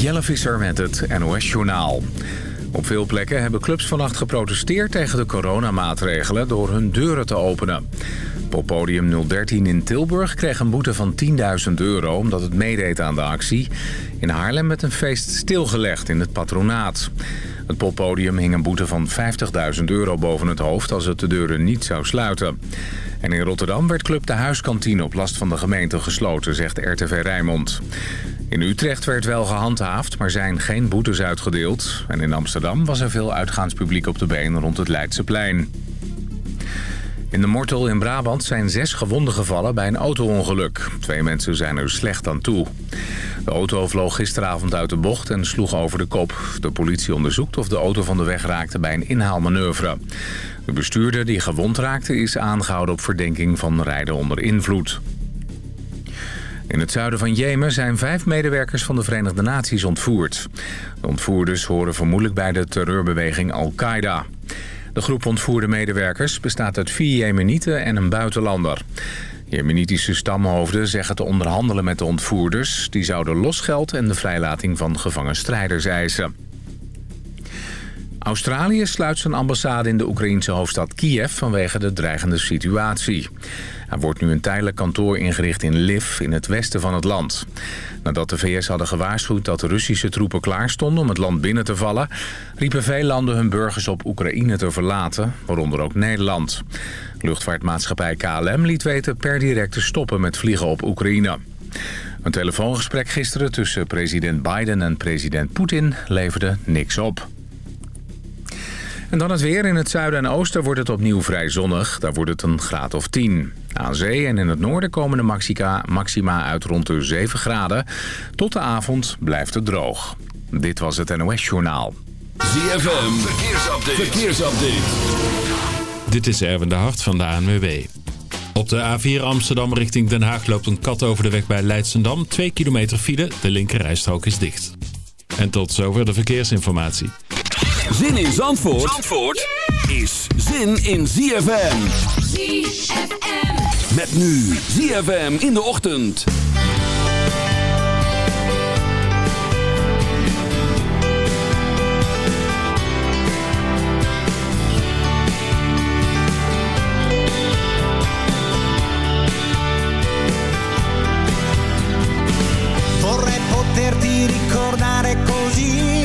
Jelle Visser met het NOS-journaal. Op veel plekken hebben clubs vannacht geprotesteerd tegen de coronamaatregelen door hun deuren te openen. Poppodium 013 in Tilburg kreeg een boete van 10.000 euro omdat het meedeed aan de actie. In Haarlem met een feest stilgelegd in het patronaat. Het poppodium hing een boete van 50.000 euro boven het hoofd als het de deuren niet zou sluiten. En in Rotterdam werd Club de Huiskantine op last van de gemeente gesloten, zegt RTV Rijnmond. In Utrecht werd wel gehandhaafd, maar zijn geen boetes uitgedeeld. En in Amsterdam was er veel uitgaanspubliek op de been rond het Leidseplein. In de Mortel in Brabant zijn zes gewonden gevallen bij een auto-ongeluk. Twee mensen zijn er slecht aan toe. De auto vloog gisteravond uit de bocht en sloeg over de kop. De politie onderzoekt of de auto van de weg raakte bij een inhaalmanoeuvre. De bestuurder die gewond raakte is aangehouden op verdenking van rijden onder invloed. In het zuiden van Jemen zijn vijf medewerkers van de Verenigde Naties ontvoerd. De ontvoerders horen vermoedelijk bij de terreurbeweging Al-Qaeda. De groep ontvoerde medewerkers bestaat uit vier Jemenieten en een buitenlander. Jemenitische stamhoofden zeggen te onderhandelen met de ontvoerders. Die zouden losgeld en de vrijlating van gevangen strijders eisen. Australië sluit zijn ambassade in de Oekraïnse hoofdstad Kiev vanwege de dreigende situatie. Er wordt nu een tijdelijk kantoor ingericht in Lviv in het westen van het land. Nadat de VS hadden gewaarschuwd dat Russische troepen klaar stonden om het land binnen te vallen... riepen veel landen hun burgers op Oekraïne te verlaten, waaronder ook Nederland. Luchtvaartmaatschappij KLM liet weten per direct te stoppen met vliegen op Oekraïne. Een telefoongesprek gisteren tussen president Biden en president Poetin leverde niks op. En dan het weer. In het zuiden en oosten wordt het opnieuw vrij zonnig. Daar wordt het een graad of 10. Aan zee en in het noorden komen de maxima, maxima uit rond de 7 graden. Tot de avond blijft het droog. Dit was het NOS Journaal. ZFM, verkeersupdate. verkeersupdate. Dit is Erwin de Hart van de ANWB. Op de A4 Amsterdam richting Den Haag loopt een kat over de weg bij Leidsendam. 2 kilometer file, de linkerrijstrook is dicht. En tot zover de verkeersinformatie. Zin in Zandvoort, Zandvoort is zin in ZFM. ZFM. Met nu ZFM in de ochtend. Vorrei poterti ricordare così,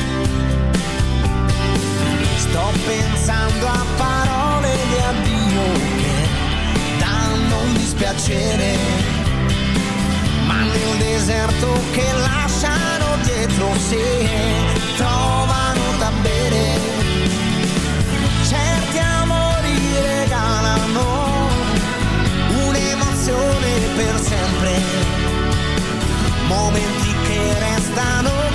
Sto pensando a parole di addio che danno un dispiacere, ma nel deserto che lasciano dietro sé trovano da bere. Certi amori regalano un'emozione per sempre, momenti che restano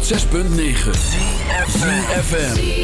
106.9 CFFM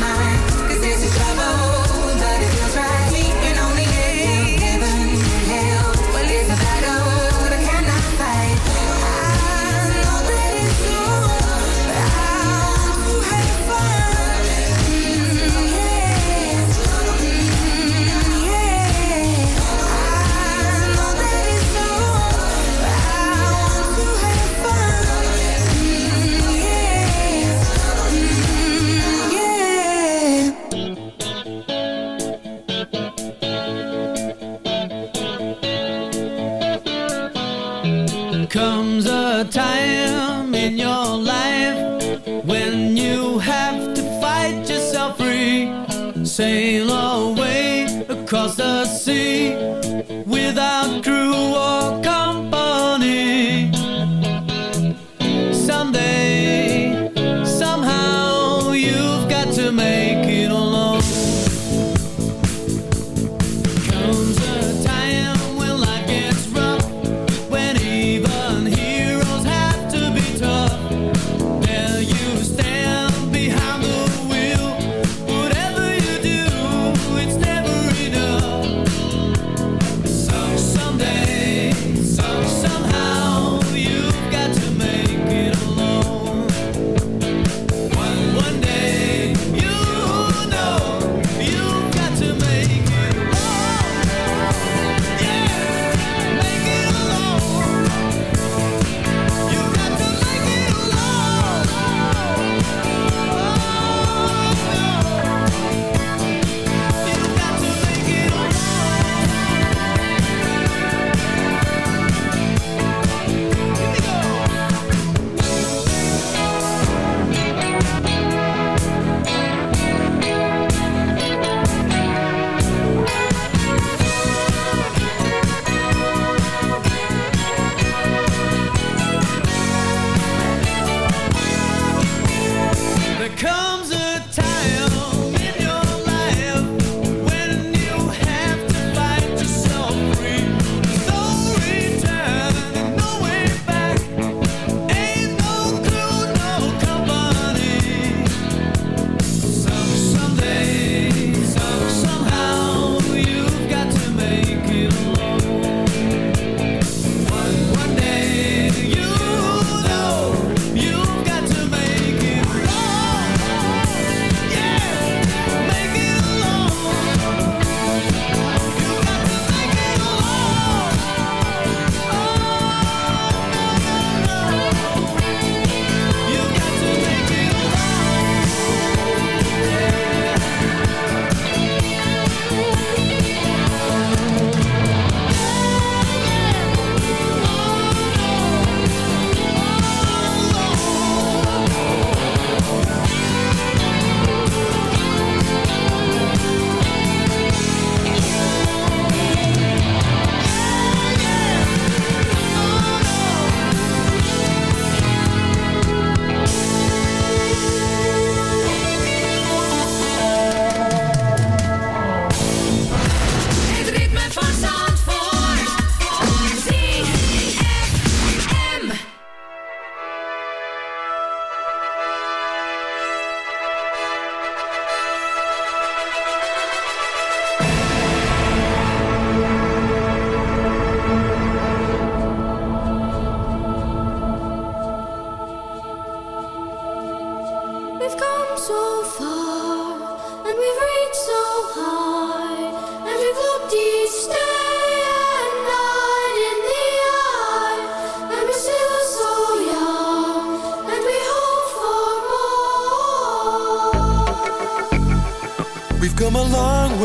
My mind.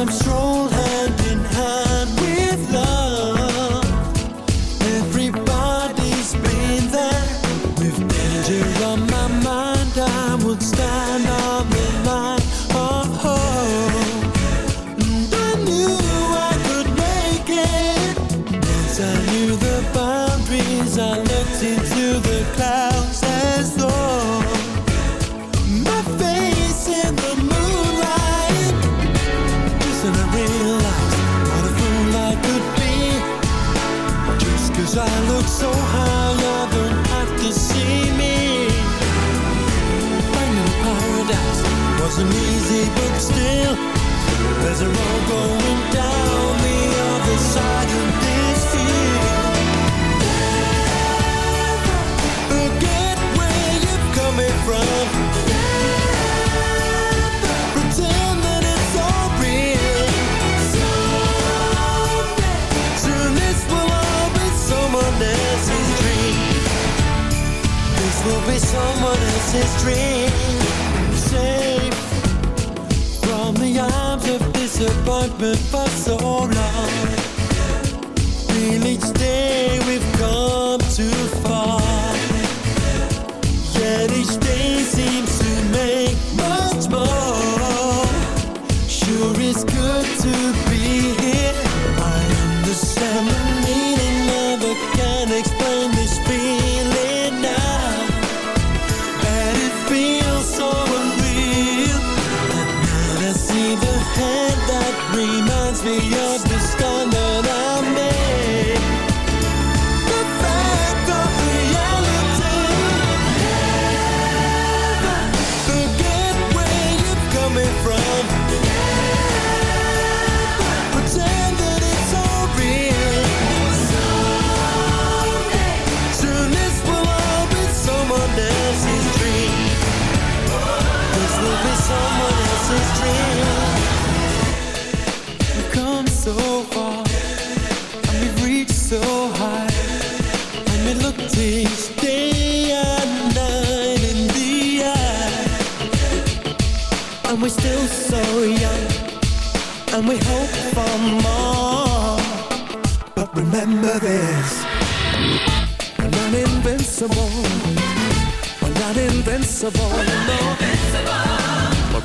I'm strolling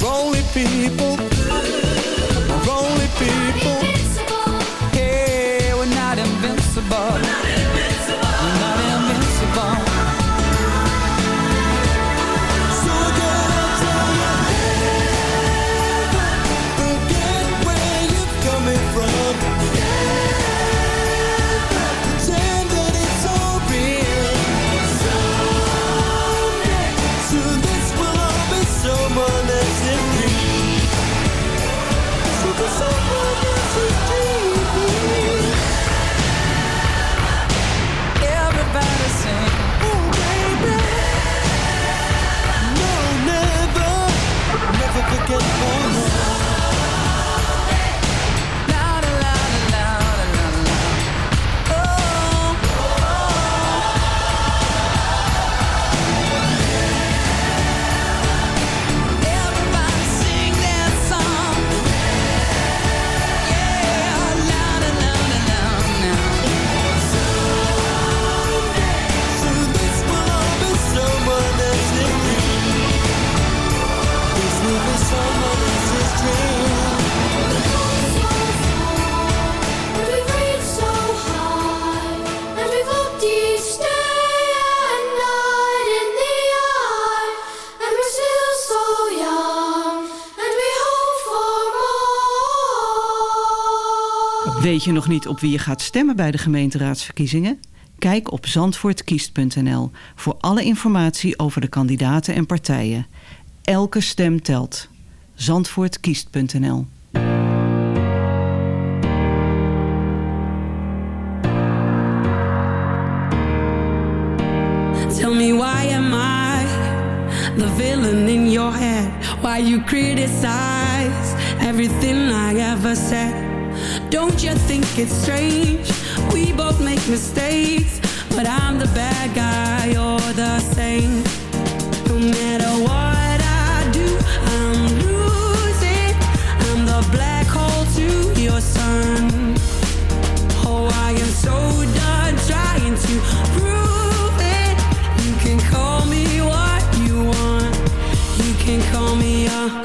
We're only people. We're only people. Weet je nog niet op wie je gaat stemmen bij de gemeenteraadsverkiezingen? Kijk op zandvoortkiest.nl voor alle informatie over de kandidaten en partijen. Elke stem telt. Zandvoortkiest.nl Tell me why am I the villain in your head? Why you criticize everything I ever said? Don't you think it's strange? We both make mistakes, but I'm the bad guy, you're the same. No matter what I do, I'm losing. I'm the black hole to your sun. Oh, I am so done trying to prove it. You can call me what you want. You can call me a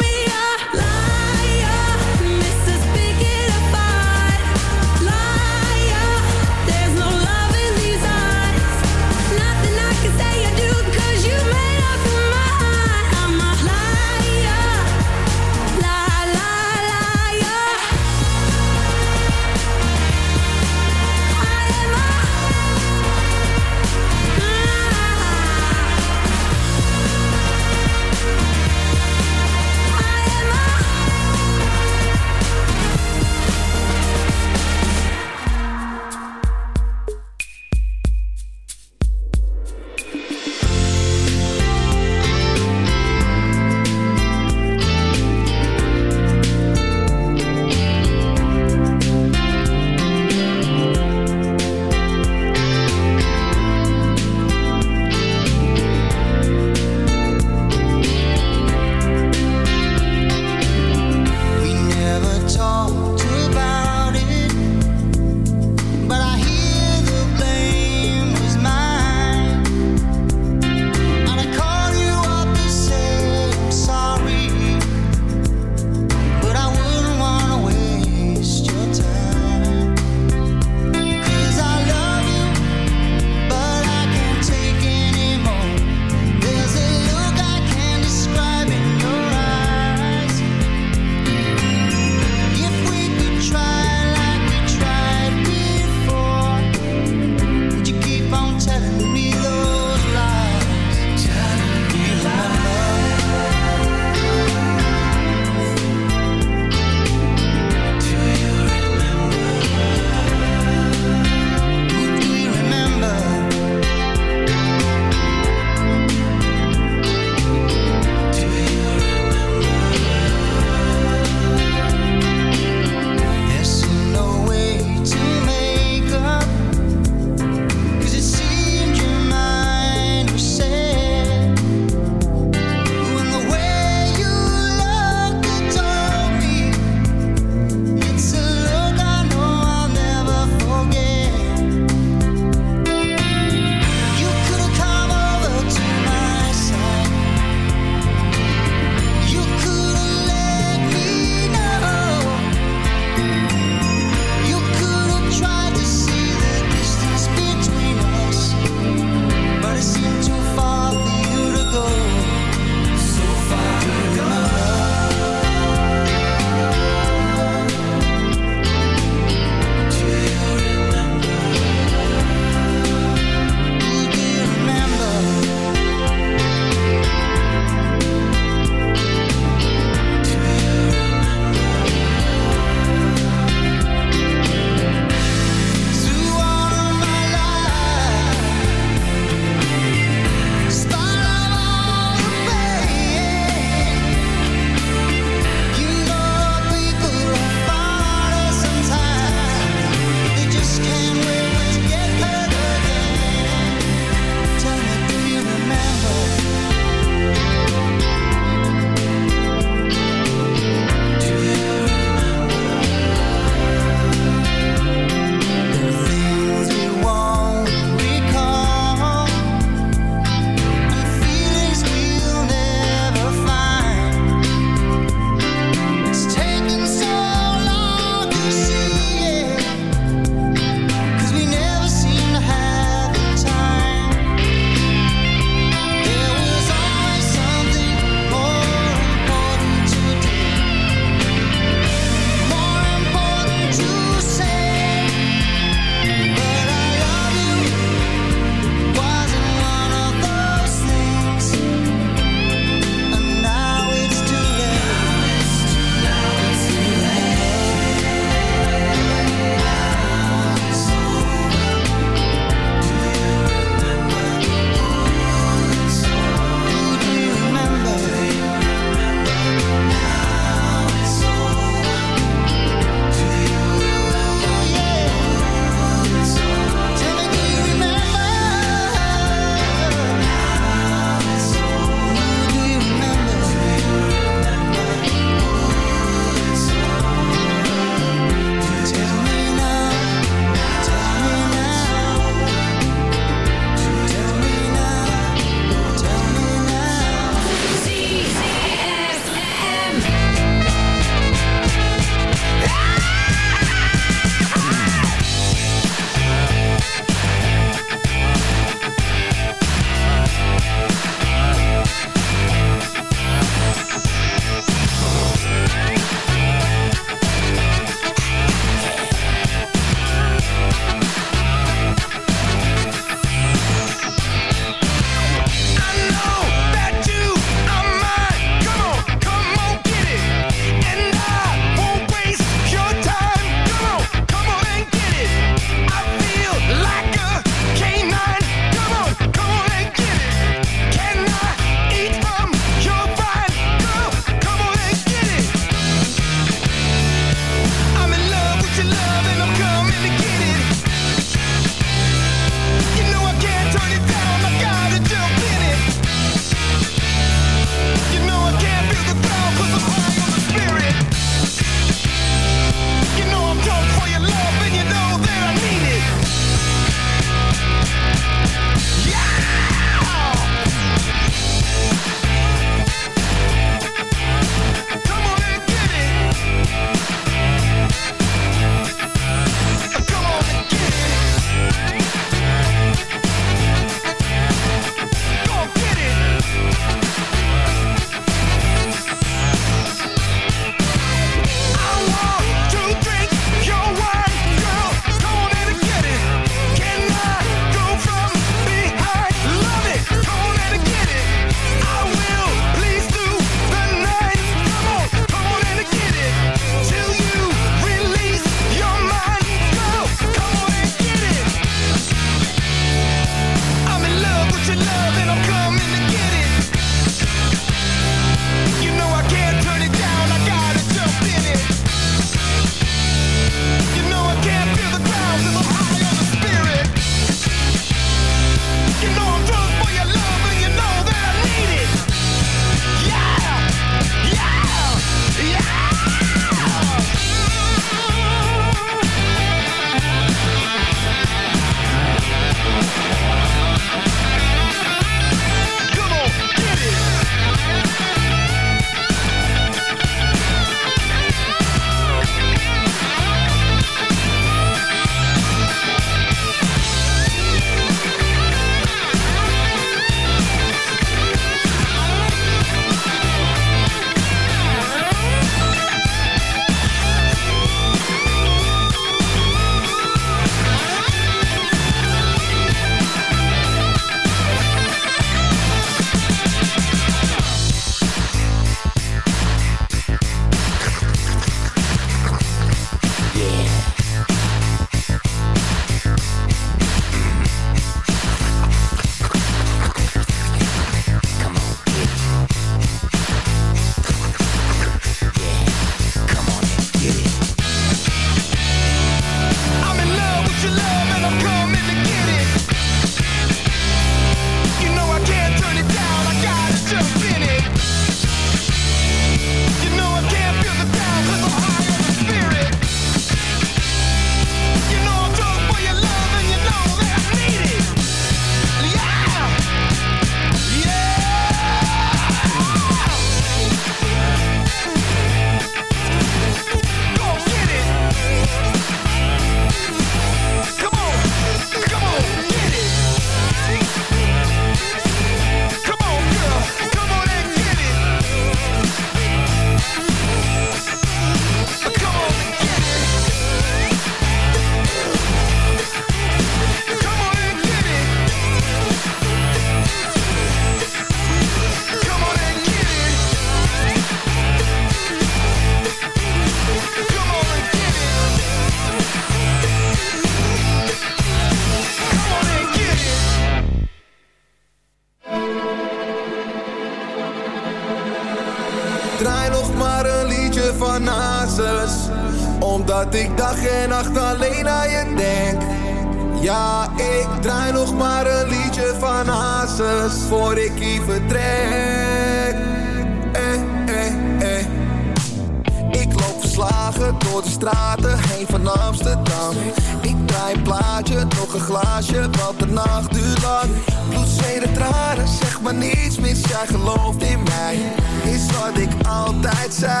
verslagen door de straten heen van Amsterdam. Ik draai een plaatje, nog een glaasje, want de nacht duurt lang. Bloed, en tranen, zeg maar niets mis, jij gelooft in mij. Is wat ik altijd zei.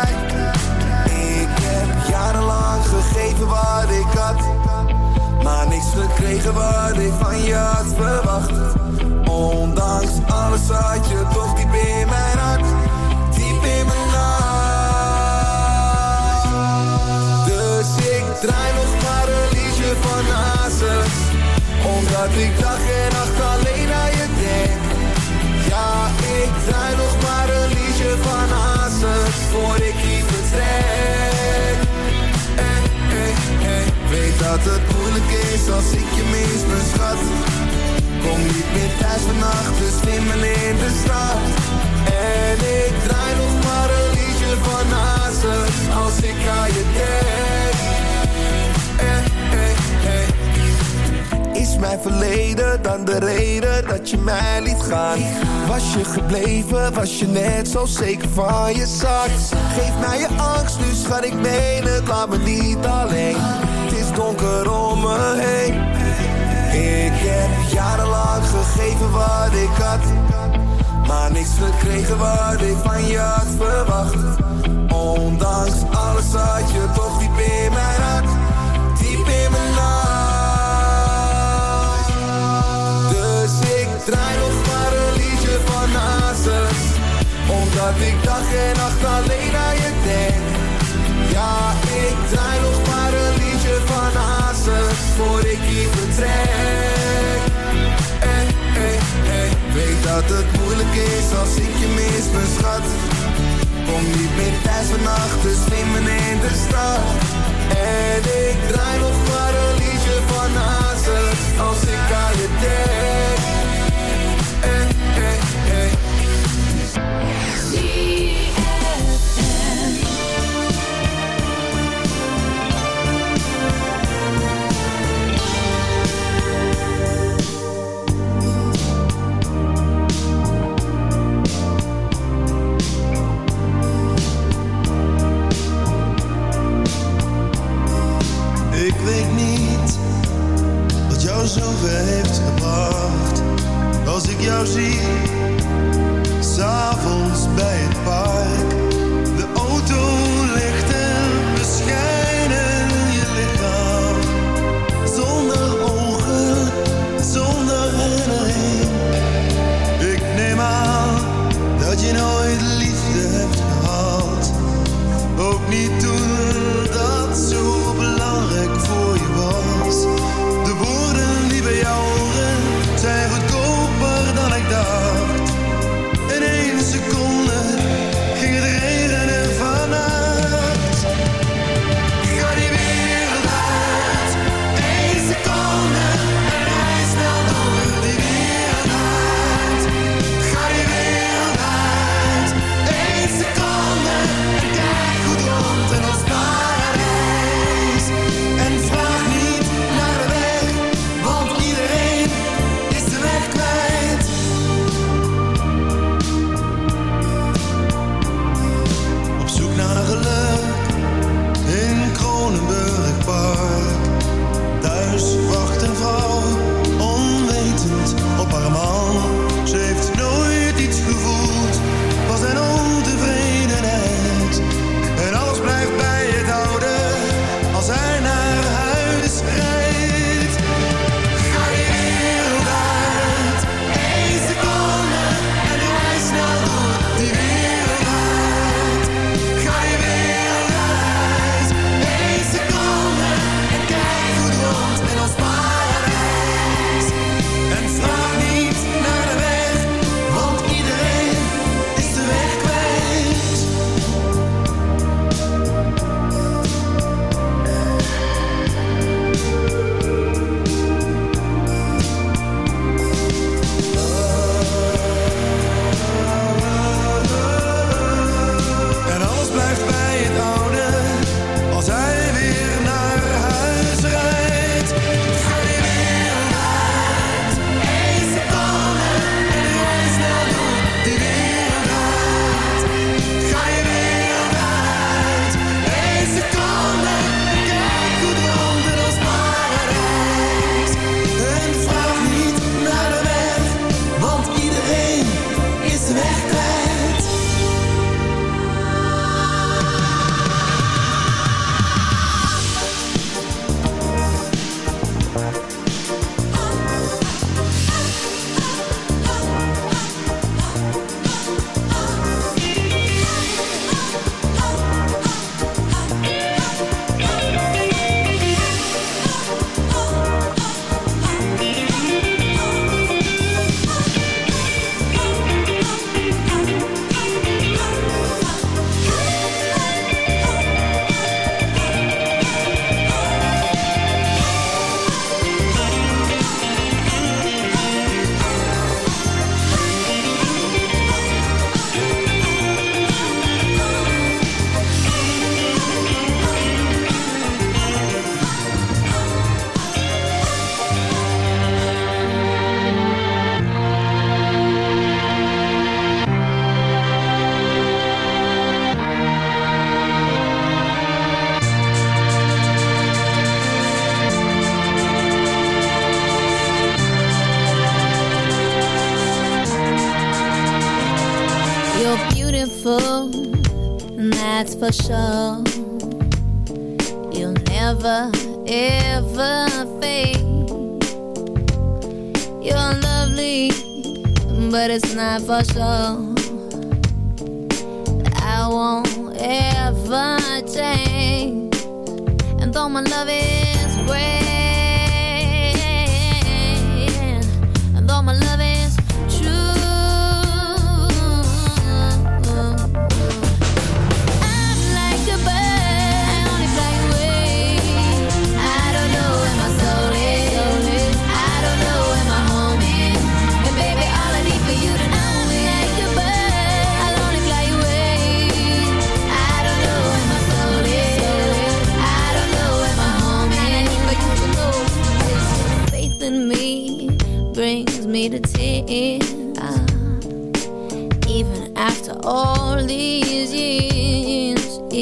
Ik heb jarenlang gegeven wat ik had Maar niks gekregen wat ik van je had verwacht. Ondanks alles had je toch diep in mijn hart draai nog maar een liedje van Hazes. Omdat ik dag en nacht alleen aan je denk. Ja, ik draai nog maar een liedje van Hazes Voor ik hier vertrek. Eh, eh, eh. Weet dat het moeilijk is als ik je mis, mijn schat. Kom niet meer thuis vannacht, dus slimmen in de stad. En ik draai nog maar een liedje van Hazes Als ik aan je denk Is mijn verleden dan de reden dat je mij liet gaan? Was je gebleven, was je net zo zeker van je zak? Geef mij je angst, nu schat ik meen het, laat me niet alleen Het is donker om me heen ik heb jarenlang gegeven wat ik had Maar niks gekregen wat ik van je had verwacht Ondanks alles had je toch diep in mijn hart Omdat ik dag en nacht alleen aan je denk. Ja, ik draai nog maar een liedje van Hazes Voor ik hier vertrek. Eh, eh, eh. Weet dat het moeilijk is als ik je mis, mijn schat Kom niet meer thuis vannacht, dus slimmen in de stad. En ik draai nog maar een liedje van Hazes Als ik aan je denk heeft gebracht. Als ik jou zie, s'avonds bij het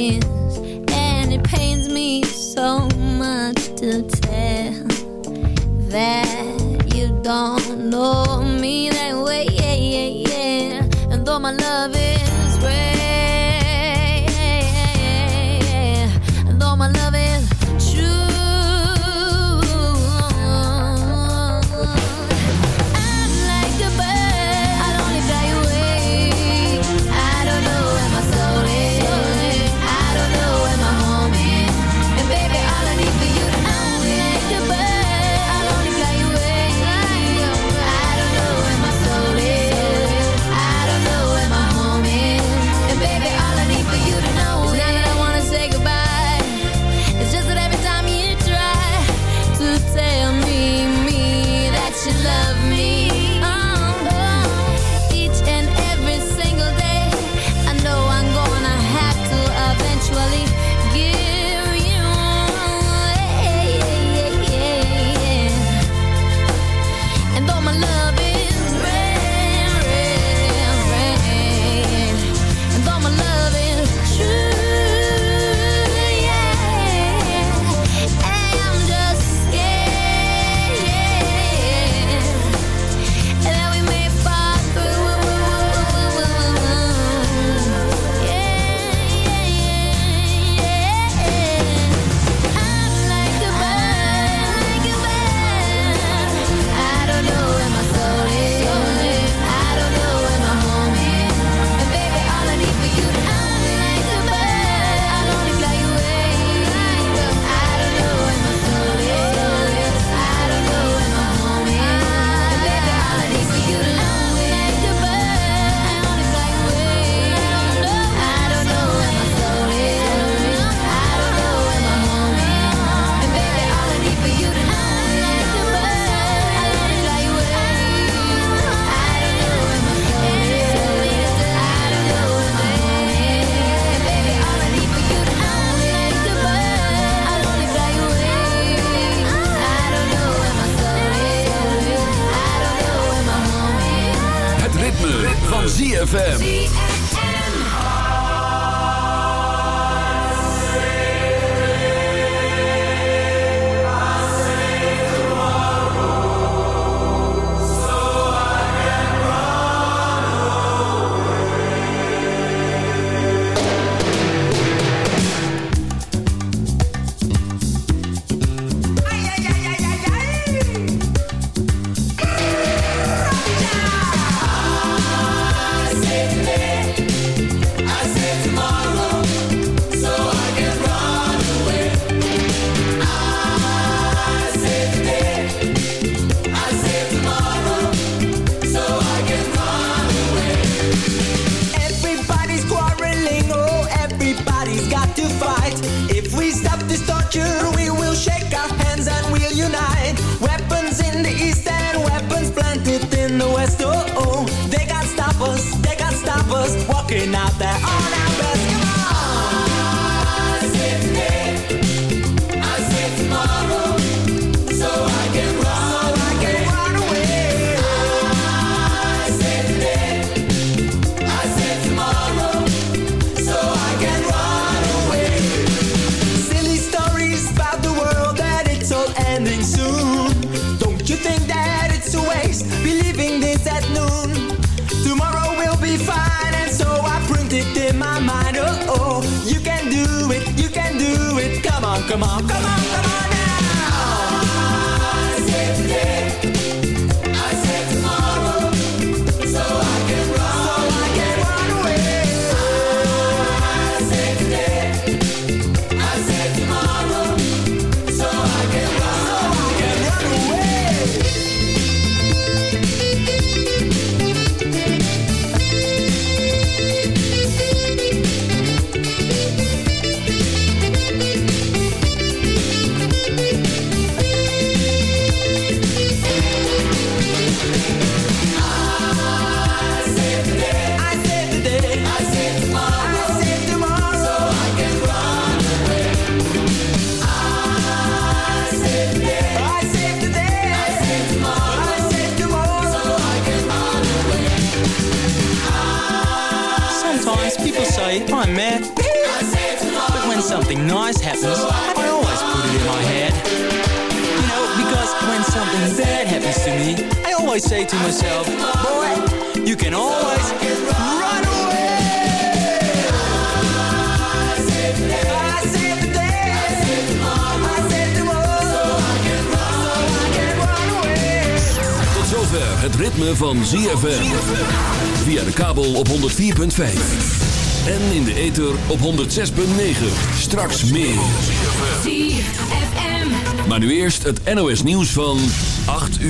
is And it pains me so much to tell That Come on, come on. always say to myself, boy, you can always run away. I I Tot zover het ritme van ZFM. Via de kabel op 104.5. En in de ether op 106.9. Straks meer. Maar nu eerst het NOS nieuws van...